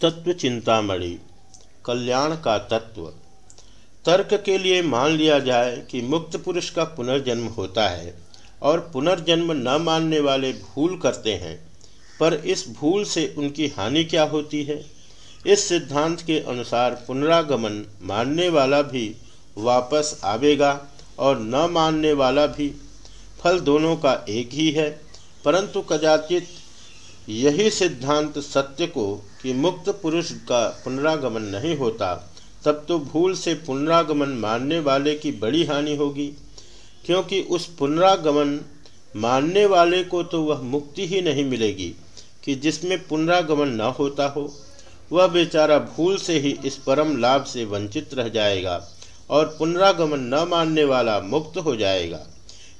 तत्व चिंतामणि कल्याण का तत्व। तर्क के लिए मान लिया जाए कि मुक्त पुरुष का पुनर्जन्म होता है और पुनर्जन्म न मानने वाले भूल करते हैं, पर इस भूल से उनकी हानि क्या होती है? इस सिद्धांत के अनुसार पुनरागमन मानने वाला भी वापस आवेगा और न मानने वाला भी। फल दोनों का एक ही है, परंतु कदाचित यही सिद्धांत सत्य को कि मुक्त पुरुष का पुनरागमन नहीं होता, तब तो भूल से पुनरागमन मानने वाले की बड़ी हानि होगी। क्योंकि उस पुनरागमन मानने वाले को तो वह मुक्ति ही नहीं मिलेगी, कि जिसमें पुनरागमन न होता हो, वह बेचारा भूल से ही इस परम लाभ से वंचित रह जाएगा और पुनरागमन न मानने वाला मुक्त हो जाएगा।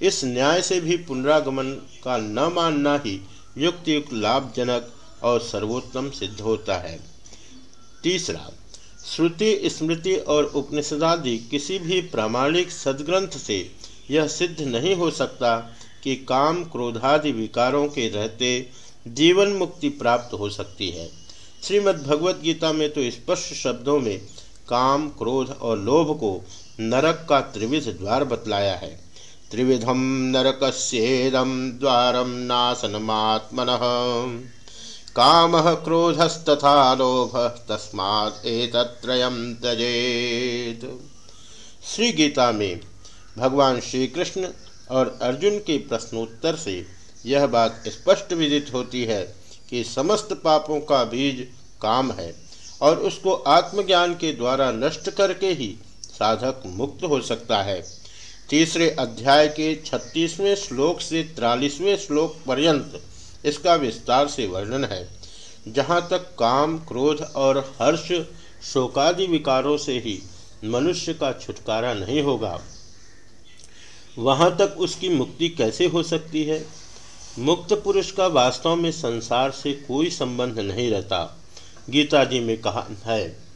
इस न्याय से भी पुनरागमन का न मानना ही युक्त युक्त लाभजनक और सर्वोत्तम सिद्ध होता है। तीसरा, श्रुति, स्मृति और उपनिषदादि किसी भी प्रामाणिक सदग्रंथ से यह सिद्ध नहीं हो सकता कि काम क्रोधादि विकारों के रहते जीवन मुक्ति प्राप्त हो सकती है। श्रीमद् भगवद गीता में तो स्पष्ट शब्दों में काम, क्रोध और लोभ को नरक का त्रिविध द्वार बतलाया है। त्रिविधम नरकस्येदम द्वारम नाशनमात्मन काम क्रोधस्तथा लोभ तस्मात् त्यजेत। श्री गीता में भगवान श्री कृष्ण और अर्जुन के प्रश्नोत्तर से यह बात स्पष्ट विदित होती है कि समस्त पापों का बीज काम है और उसको आत्मज्ञान के द्वारा नष्ट करके ही साधक मुक्त हो सकता है। तीसरे अध्याय के छत्तीसवें श्लोक से तिरालीसवें श्लोक पर्यंत इसका विस्तार से वर्णन है। जहाँ तक काम, क्रोध और हर्ष शोकादि विकारों से ही मनुष्य का छुटकारा नहीं होगा, वहाँ तक उसकी मुक्ति कैसे हो सकती है? मुक्त पुरुष का वास्तव में संसार से कोई संबंध नहीं रहता गीता जी में कहा है।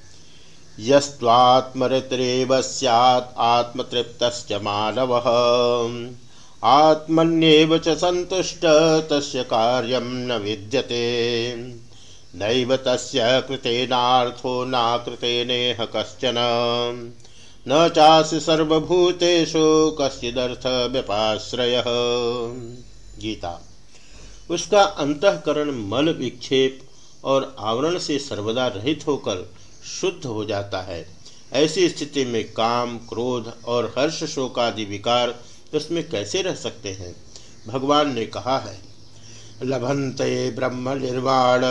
यस्वात्मरतिरेव सैत् आत्मतृप्त मानव। आत्मन्येव च संतुष्ट तस्य कार्यं न विद्यते। नैव तस्य कृतेनार्थो नाकृतेनेह कश्चन। न चास्य सर्वभूतेषु कश्चिदर्थ व्यपाश्रय गीता। उसका अंतकरण मल विक्षेप और आवरण से सर्वदा रहित होकर शुद्ध हो जाता है। ऐसी स्थिति में काम, क्रोध और हर्ष शोकादि विकार उसमें कैसे रह सकते हैं? भगवान ने कहा है लभंते ब्रह्म निर्वाण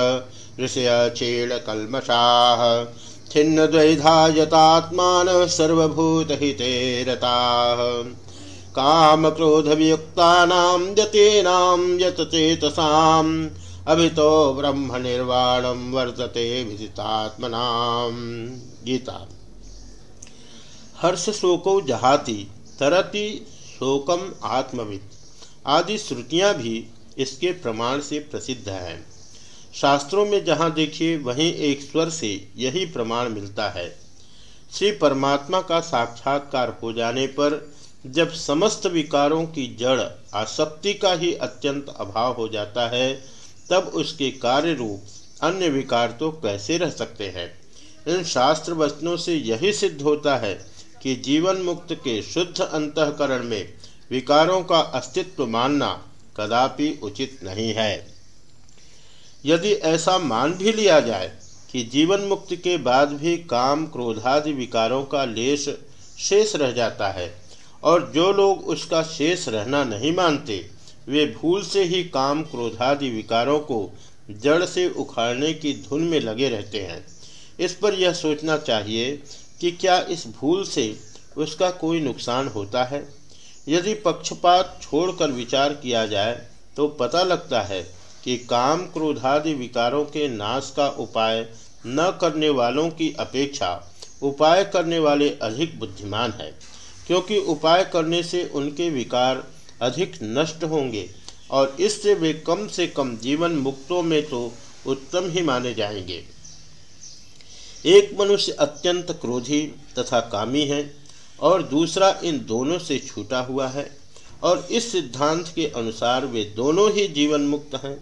ऋषय चेड़ कलमशाह छिन्न द्वैधायतात्मान सर्वभूत हिते रता। काम, क्रोध वियुक्ता यतीनाम यत चेतसाम अभितो ब्रह्म निर्वाणम वर्तते विदितात्मनाम। गीता। हर्ष शोको जहाती, तरती शोकम आत्मविद आदि श्रुतियाँ भी इसके प्रमाण से प्रसिद्ध हैं। शास्त्रों में जहाँ देखिए, वहीं एक स्वर से यही प्रमाण मिलता है। श्री परमात्मा का साक्षात्कार हो जाने पर जब समस्त विकारों की जड़, आसक्ति का ही अत्यंत अभाव हो जाता है तब उसके कार्य रूप अन्य विकार तो कैसे रह सकते हैं? इन शास्त्र वचनों से यही सिद्ध होता है कि जीवन मुक्त के शुद्ध अंतकरण में विकारों का अस्तित्व मानना कदापि उचित नहीं है। यदि ऐसा मान भी लिया जाए कि जीवन मुक्त के बाद भी काम क्रोधादि विकारों का लेश शेष रह जाता है और जो लोग उसका शेष रहना नहीं मानते वे भूल से ही काम क्रोधादि विकारों को जड़ से उखाड़ने की धुन में लगे रहते हैं। इस पर यह सोचना चाहिए कि क्या इस भूल से उसका कोई नुकसान होता है? यदि पक्षपात छोड़कर विचार किया जाए तो पता लगता है कि काम क्रोधादि विकारों के नाश का उपाय न करने वालों की अपेक्षा उपाय करने वाले अधिक बुद्धिमान है, क्योंकि उपाय करने से उनके विकार अधिक नष्ट होंगे, और इससे वे कम से कम जीवन मुक्तों में तो उत्तम ही माने जाएँगे। एक मनुष्य अत्यंत क्रोधी तथा कामी है, और दूसरा इन दोनों से छूटा हुआ है, और इस सिद्धांत के अनुसार वे दोनों ही जीवन मुक्त हैं।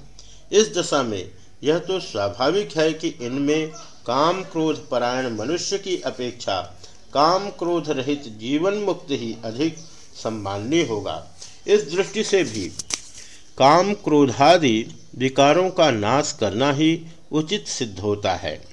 इस दशा में यह तो स्वाभाविक है कि इनमें काम क्रोध परायण मनुष्य की अपेक्षा काम क्रोध रहित जीवन मुक्त ही अधिक सम्माननीय होगा। इस दृष्टि से भी काम क्रोधादि विकारों का नाश करना ही उचित सिद्ध होता है।